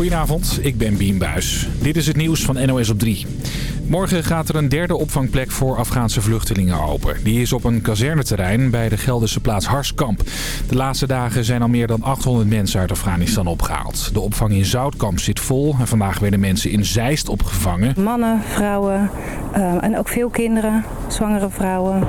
Goedenavond, ik ben Bien Buis. Dit is het nieuws van NOS op 3. Morgen gaat er een derde opvangplek voor Afghaanse vluchtelingen open. Die is op een kazerneterrein bij de Gelderse plaats Harskamp. De laatste dagen zijn al meer dan 800 mensen uit Afghanistan opgehaald. De opvang in Zoutkamp zit vol en vandaag werden mensen in Zeist opgevangen. Mannen, vrouwen uh, en ook veel kinderen, zwangere vrouwen.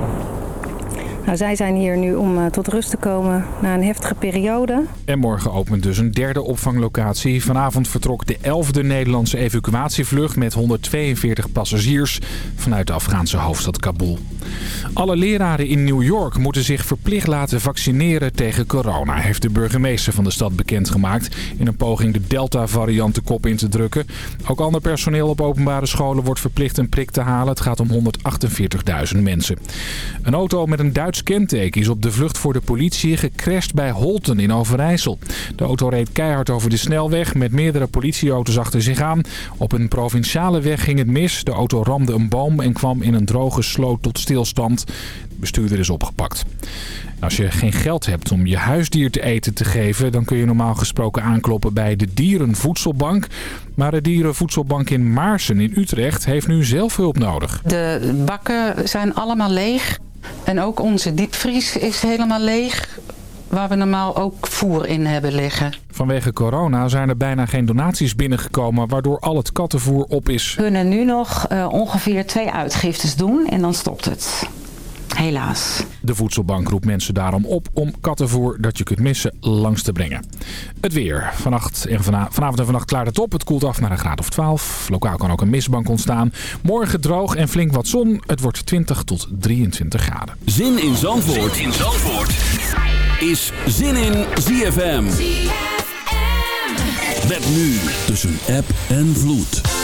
Nou, zij zijn hier nu om uh, tot rust te komen na een heftige periode. En morgen opent dus een derde opvanglocatie. Vanavond vertrok de 11e Nederlandse evacuatievlucht met 142 passagiers vanuit de Afghaanse hoofdstad Kabul. Alle leraren in New York moeten zich verplicht laten vaccineren tegen corona, heeft de burgemeester van de stad bekendgemaakt in een poging de Delta-variant de kop in te drukken. Ook ander personeel op openbare scholen wordt verplicht een prik te halen. Het gaat om 148.000 mensen. Een auto met een Duits kenteken is op de vlucht voor de politie gecrashed bij Holten in Overijssel. De auto reed keihard over de snelweg met meerdere politieauto's achter zich aan. Op een provinciale weg ging het mis. De auto ramde een boom en kwam in een droge sloot tot stilstand. De bestuurder is opgepakt. Als je geen geld hebt om je huisdier te eten te geven... dan kun je normaal gesproken aankloppen bij de Dierenvoedselbank. Maar de Dierenvoedselbank in Maarsen in Utrecht heeft nu zelf hulp nodig. De bakken zijn allemaal leeg. En ook onze diepvries is helemaal leeg waar we normaal ook voer in hebben liggen. Vanwege corona zijn er bijna geen donaties binnengekomen... waardoor al het kattenvoer op is. We kunnen nu nog uh, ongeveer twee uitgiftes doen en dan stopt het. Helaas. De voedselbank roept mensen daarom op om kattenvoer dat je kunt missen langs te brengen. Het weer. Vannacht en vana vanavond en vannacht klaart het op. Het koelt af naar een graad of 12. Lokaal kan ook een mistbank ontstaan. Morgen droog en flink wat zon. Het wordt 20 tot 23 graden. Zin in Zandvoort, zin in Zandvoort. is Zin in ZFM. ZFM. Met nu tussen app en vloed.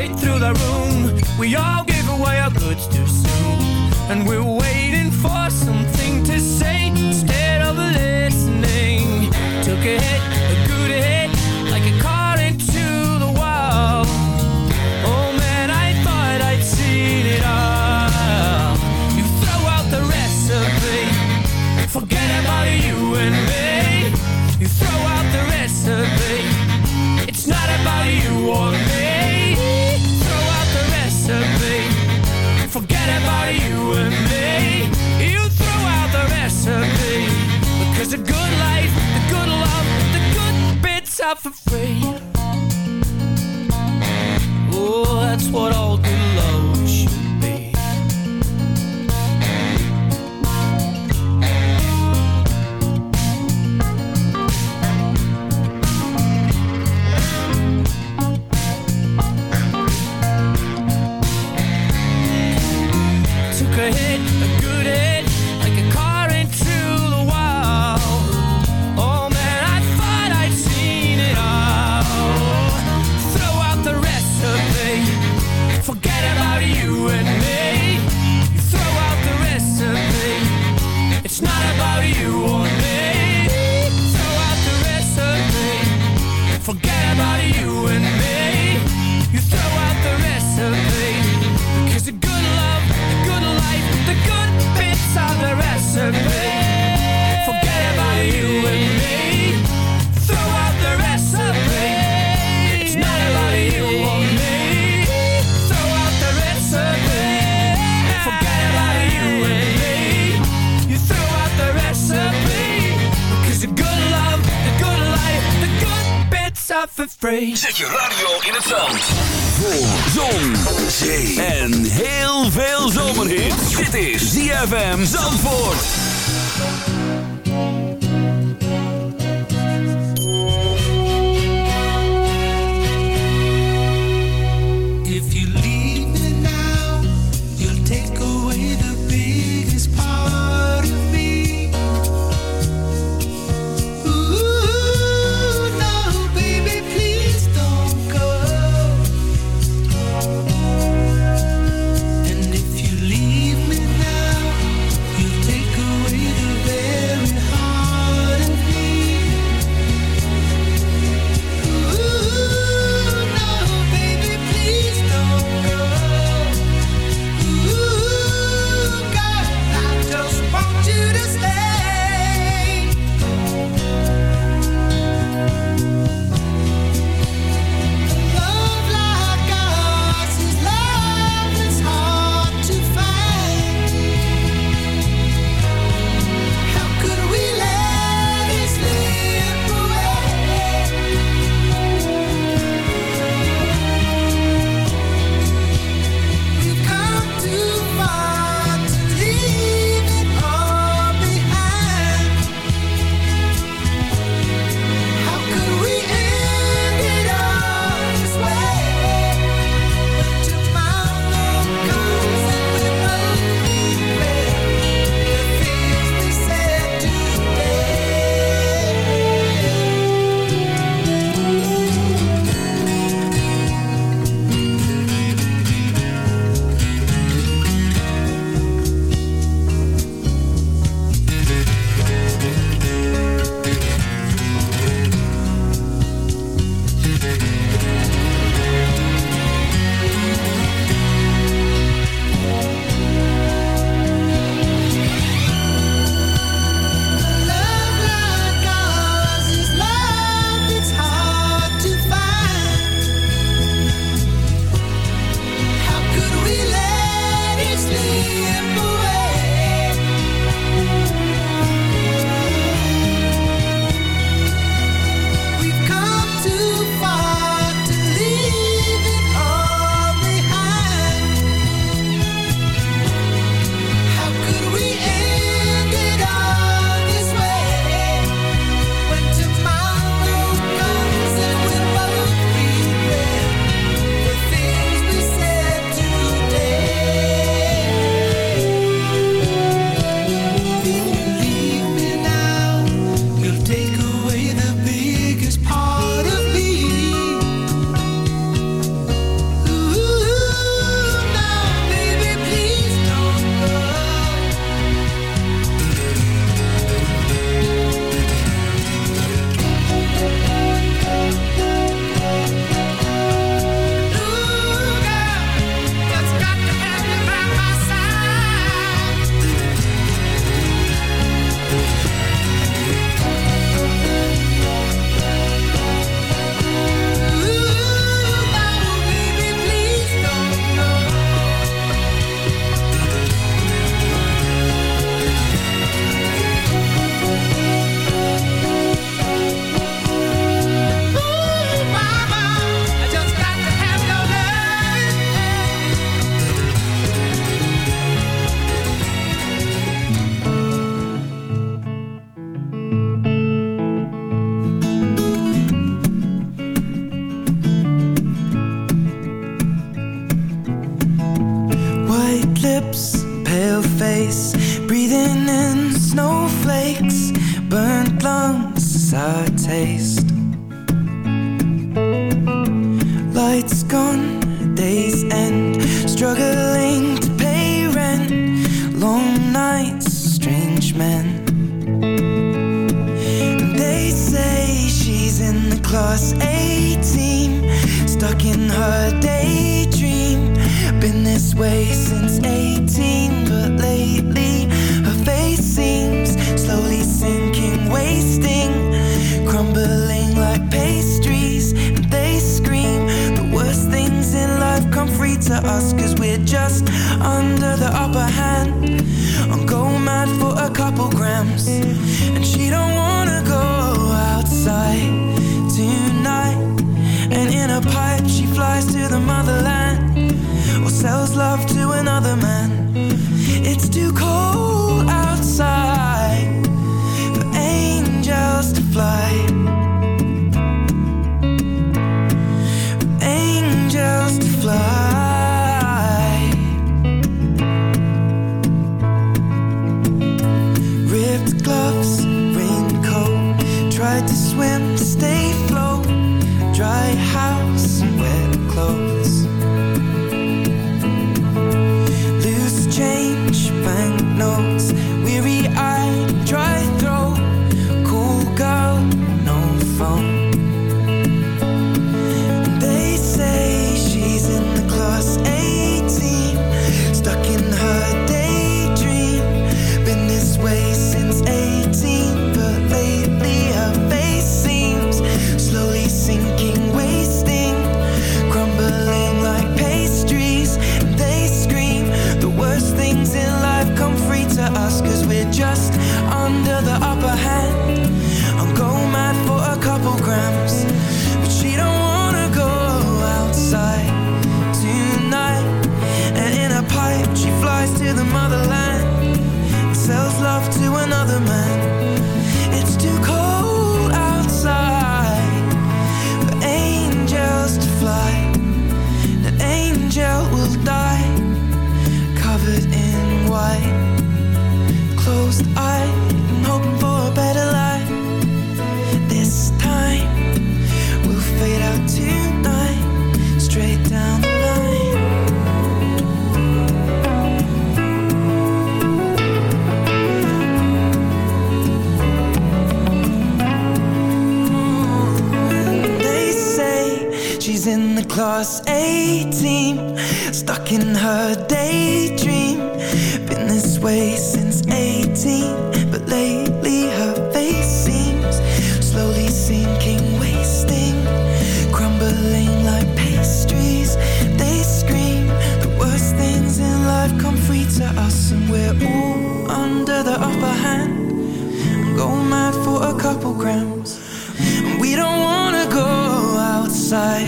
straight through the room. We all gave away our goods too soon. And we're waiting for something to say instead of listening. Took a hit out for free. Oh, that's what all. Zet je radio in het zand. Voor zon, zee en heel veel zomerhit. Dit is ZFM Zandvoort. couple grams. We don't wanna go outside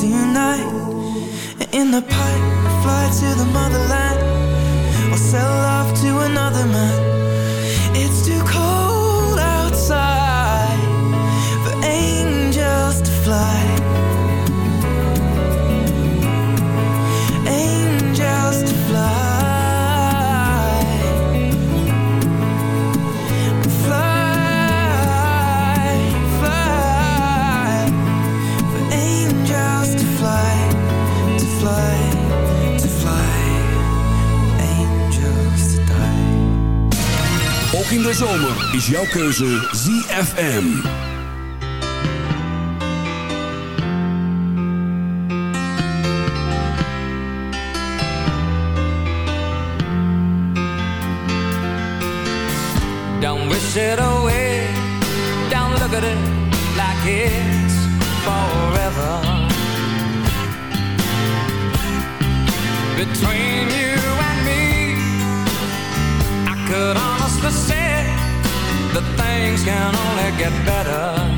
tonight. In the pipe, fly to the motherland, or sell off to another man. in de zomer is jouw keuze ZFM. Don't wish it away. Don't look at it like it's forever. Between you things can only get better.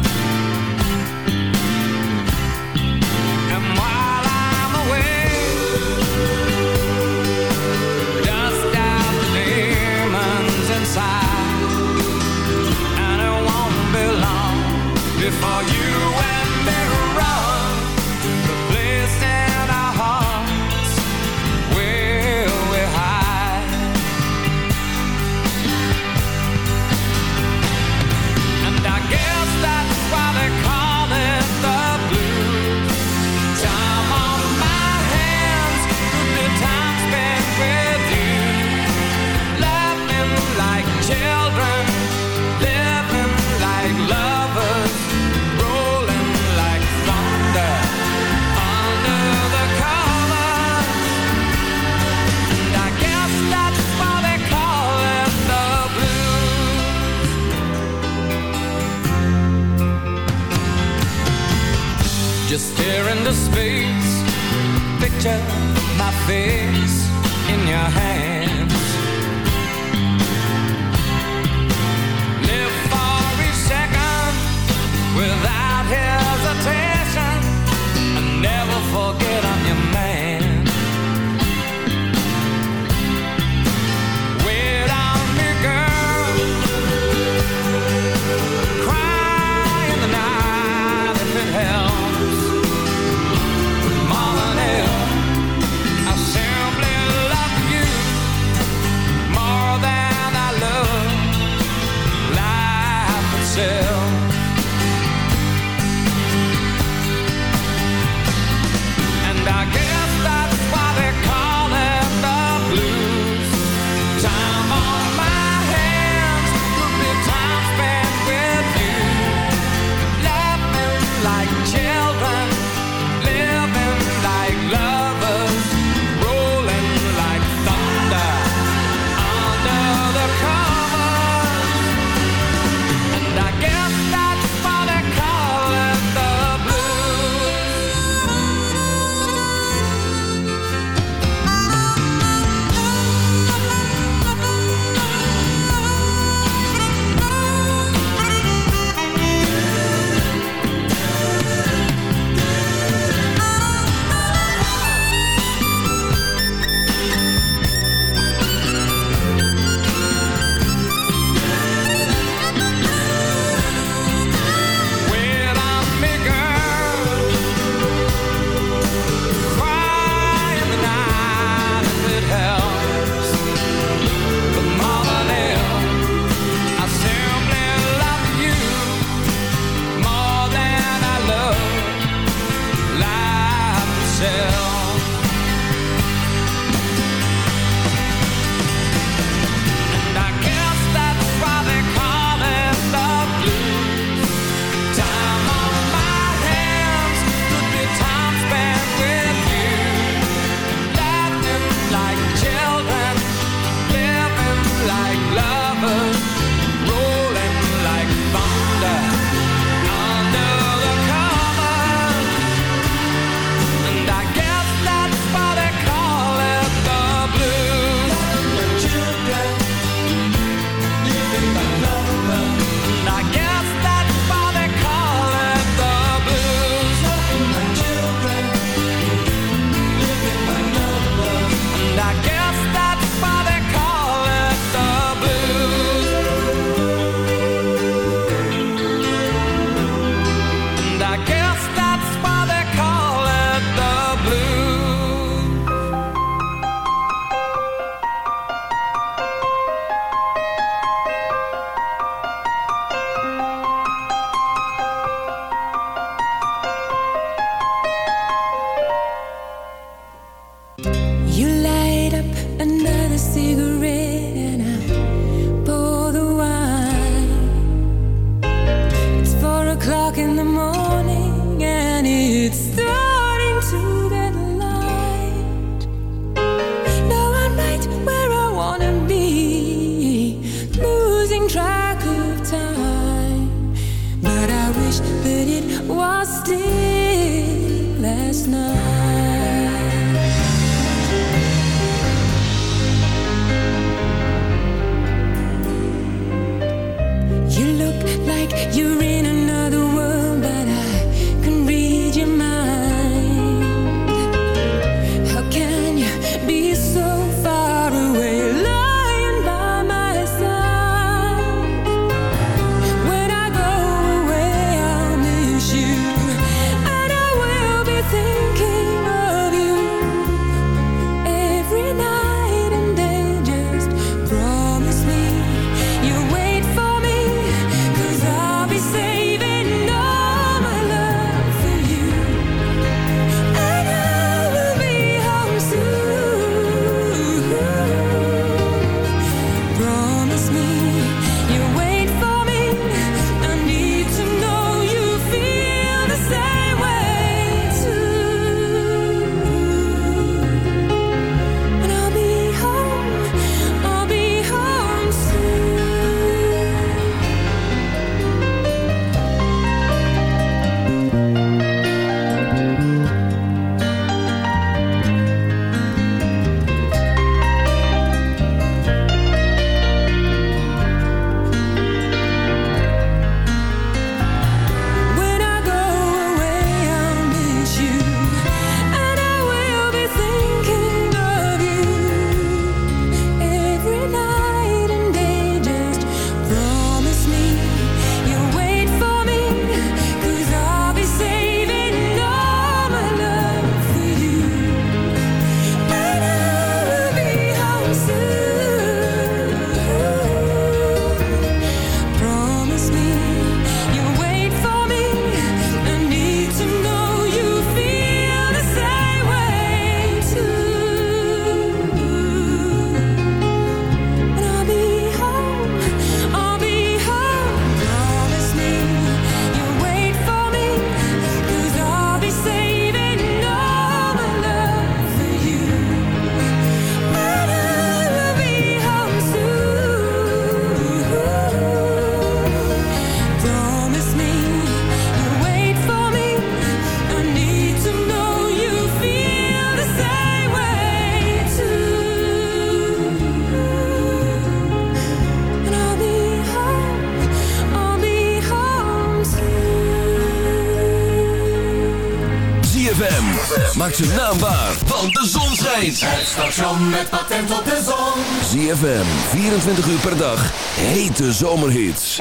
Station met patent op de zon. ZFM, 24 uur per dag, hete zomerhits.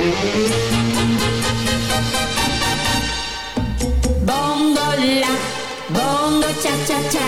Bongo la, bongo cha cha cha,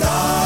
we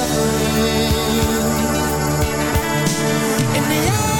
suffering In the ideal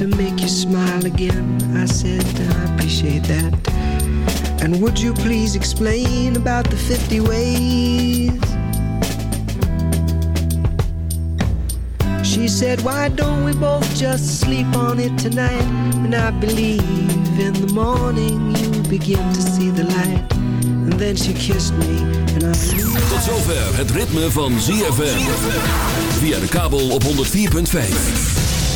to make you smile again. I said I appreciate that. And would you please explain about the 50 ways? She said, Why don't we both just sleep on it tonight? And I believe in the morning you begin to see the light. And then she kissed me and I Tot zover het ritme van ZFM. Via de kabel op 104.5.